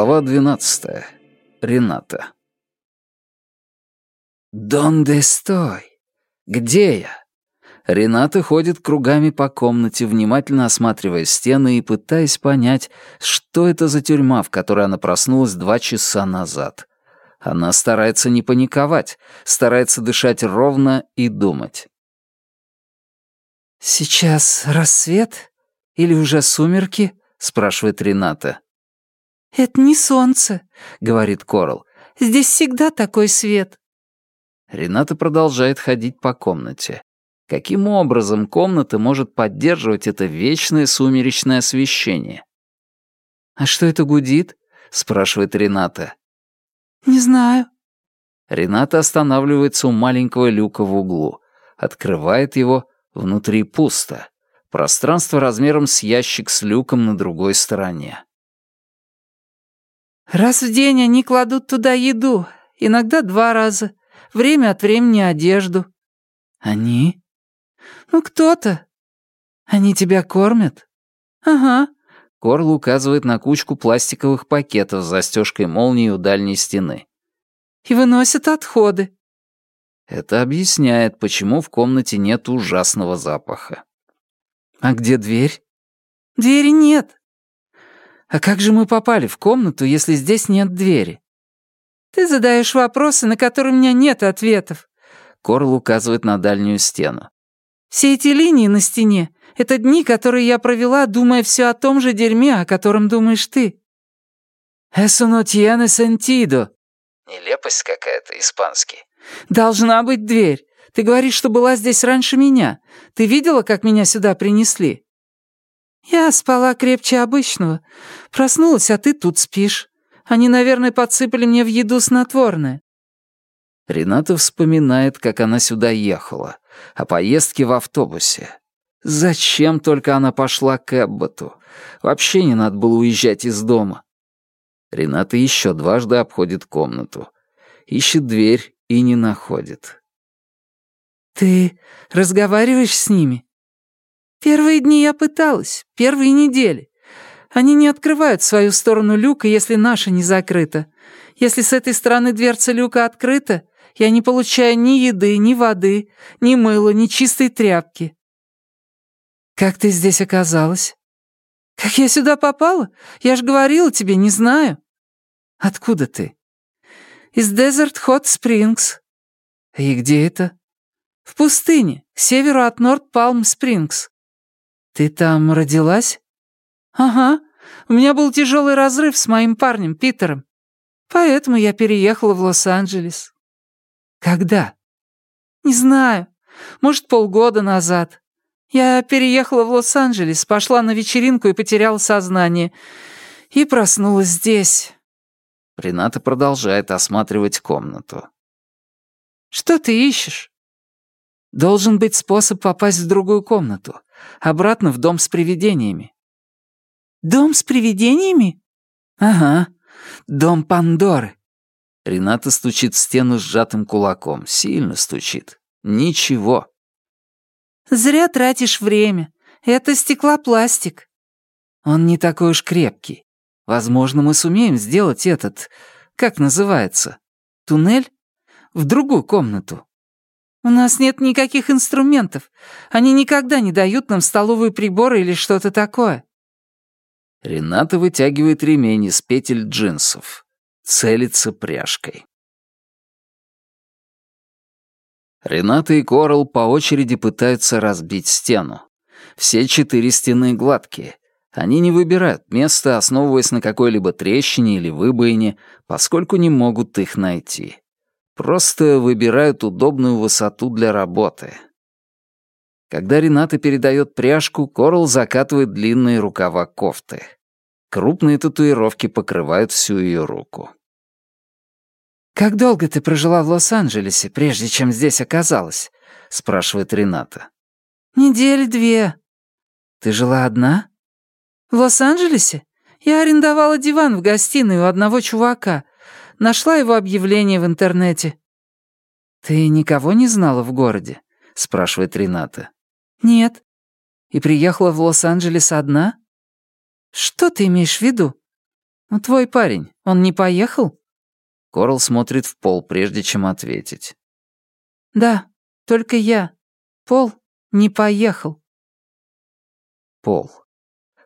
Глава двенадцатая. Рената. «Донде стой? Где я?» Рената ходит кругами по комнате, внимательно осматривая стены и пытаясь понять, что это за тюрьма, в которой она проснулась два часа назад. Она старается не паниковать, старается дышать ровно и думать. «Сейчас рассвет? Или уже сумерки?» — спрашивает Рената. «Это не солнце», — говорит Корал. «Здесь всегда такой свет». Рената продолжает ходить по комнате. Каким образом комната может поддерживать это вечное сумеречное освещение? «А что это гудит?» — спрашивает Рената. «Не знаю». Рената останавливается у маленького люка в углу, открывает его, внутри пусто. Пространство размером с ящик с люком на другой стороне. Раз в день они кладут туда еду, иногда два раза, время от времени одежду. Они? Ну, кто-то. Они тебя кормят? Ага. Корл указывает на кучку пластиковых пакетов с застежкой молнии у дальней стены. И выносят отходы. Это объясняет, почему в комнате нет ужасного запаха. А где дверь? Двери нет. «А как же мы попали в комнату, если здесь нет двери?» «Ты задаешь вопросы, на которые у меня нет ответов», — Корл указывает на дальнюю стену. «Все эти линии на стене — это дни, которые я провела, думая все о том же дерьме, о котором думаешь ты». «Eso no tiene sentido». Нелепость какая-то, испанский. «Должна быть дверь. Ты говоришь, что была здесь раньше меня. Ты видела, как меня сюда принесли?» «Я спала крепче обычного. Проснулась, а ты тут спишь. Они, наверное, подсыпали мне в еду снотворное». Рената вспоминает, как она сюда ехала, о поездке в автобусе. Зачем только она пошла к Эбботу? Вообще не надо было уезжать из дома. Рената еще дважды обходит комнату. Ищет дверь и не находит. «Ты разговариваешь с ними?» Первые дни я пыталась, первые недели. Они не открывают свою сторону люка, если наша не закрыта. Если с этой стороны дверца люка открыта, я не получаю ни еды, ни воды, ни мыла, ни чистой тряпки. Как ты здесь оказалась? Как я сюда попала? Я же говорила тебе, не знаю. Откуда ты? Из Desert Hot Springs. И где это? В пустыне, к северу от Норт Палм Спрингс. «Ты там родилась?» «Ага. У меня был тяжелый разрыв с моим парнем Питером. Поэтому я переехала в Лос-Анджелес». «Когда?» «Не знаю. Может, полгода назад. Я переехала в Лос-Анджелес, пошла на вечеринку и потеряла сознание. И проснулась здесь». Рената продолжает осматривать комнату. «Что ты ищешь?» «Должен быть способ попасть в другую комнату обратно в дом с привидениями». «Дом с привидениями?» «Ага, дом Пандоры». Рената стучит в стену сжатым кулаком. Сильно стучит. Ничего. «Зря тратишь время. Это стеклопластик». «Он не такой уж крепкий. Возможно, мы сумеем сделать этот... Как называется? Туннель? В другую комнату. «У нас нет никаких инструментов. Они никогда не дают нам столовые приборы или что-то такое». Рената вытягивает ремень из петель джинсов. Целится пряжкой. Рената и Корал по очереди пытаются разбить стену. Все четыре стены гладкие. Они не выбирают место, основываясь на какой-либо трещине или выбоине, поскольку не могут их найти. Просто выбирают удобную высоту для работы. Когда Рената передает пряжку, Корл закатывает длинные рукава кофты. Крупные татуировки покрывают всю ее руку. «Как долго ты прожила в Лос-Анджелесе, прежде чем здесь оказалась?» — спрашивает Рената. «Недели две». «Ты жила одна?» «В Лос-Анджелесе? Я арендовала диван в гостиной у одного чувака. Нашла его объявление в интернете». «Ты никого не знала в городе?» — спрашивает Рената. «Нет». «И приехала в Лос-Анджелес одна?» «Что ты имеешь в виду?» «Ну, твой парень, он не поехал?» Корл смотрит в пол, прежде чем ответить. «Да, только я. Пол не поехал». Пол.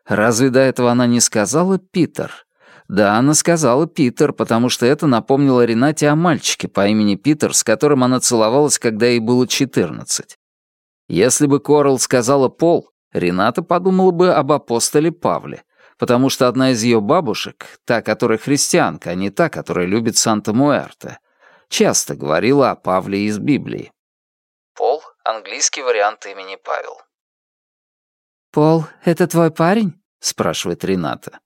Разве до этого она не сказала Питер? Да, она сказала Питер, потому что это напомнило Ренате о мальчике по имени Питер, с которым она целовалась, когда ей было 14. Если бы Корл сказала Пол, Рената подумала бы об апостоле Павле, потому что одна из ее бабушек, та, которая христианка, а не та, которая любит Санта-Муэрте, часто говорила о Павле из Библии. Пол — английский вариант имени Павел. «Пол, это твой парень?» — спрашивает Рената.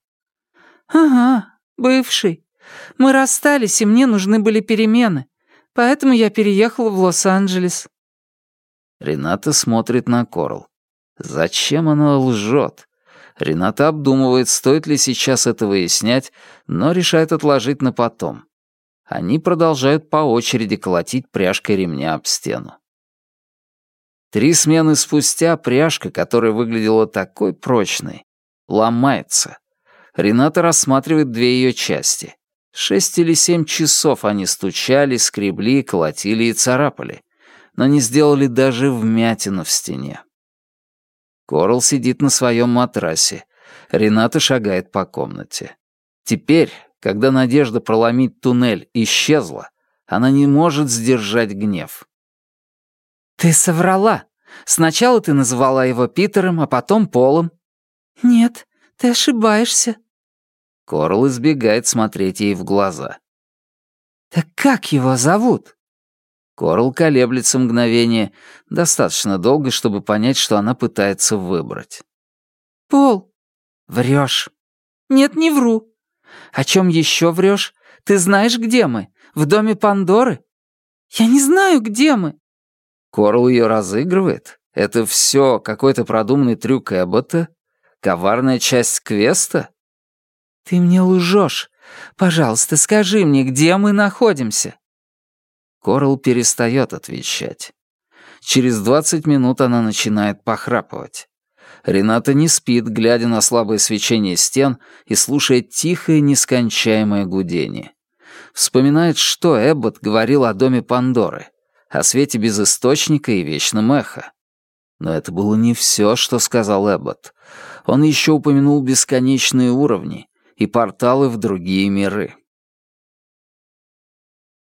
«Ага, бывший. Мы расстались, и мне нужны были перемены. Поэтому я переехала в Лос-Анджелес». Рената смотрит на Корл. Зачем она лжет? Рената обдумывает, стоит ли сейчас это выяснять, но решает отложить на потом. Они продолжают по очереди колотить пряжкой ремня об стену. Три смены спустя пряжка, которая выглядела такой прочной, ломается. Рената рассматривает две ее части. Шесть или семь часов они стучали, скребли, колотили и царапали, но не сделали даже вмятину в стене. Корл сидит на своем матрасе. Рената шагает по комнате. Теперь, когда надежда проломить туннель исчезла, она не может сдержать гнев. «Ты соврала. Сначала ты называла его Питером, а потом Полом». «Нет, ты ошибаешься». Корл избегает смотреть ей в глаза. «Так как его зовут?» Корл колеблется мгновение, достаточно долго, чтобы понять, что она пытается выбрать. «Пол». «Врешь». «Нет, не вру». «О чем еще врешь? Ты знаешь, где мы? В доме Пандоры?» «Я не знаю, где мы». Корл ее разыгрывает? Это все какой-то продуманный трюк Эббота? Коварная часть квеста? Ты мне лжешь. Пожалуйста, скажи мне, где мы находимся? Корл перестает отвечать. Через двадцать минут она начинает похрапывать. Рената не спит, глядя на слабое свечение стен и слушая тихое, нескончаемое гудение. Вспоминает, что Эббот говорил о доме Пандоры — о свете без источника и вечном эхо. Но это было не все, что сказал Эббот. Он еще упомянул бесконечные уровни и порталы в другие миры.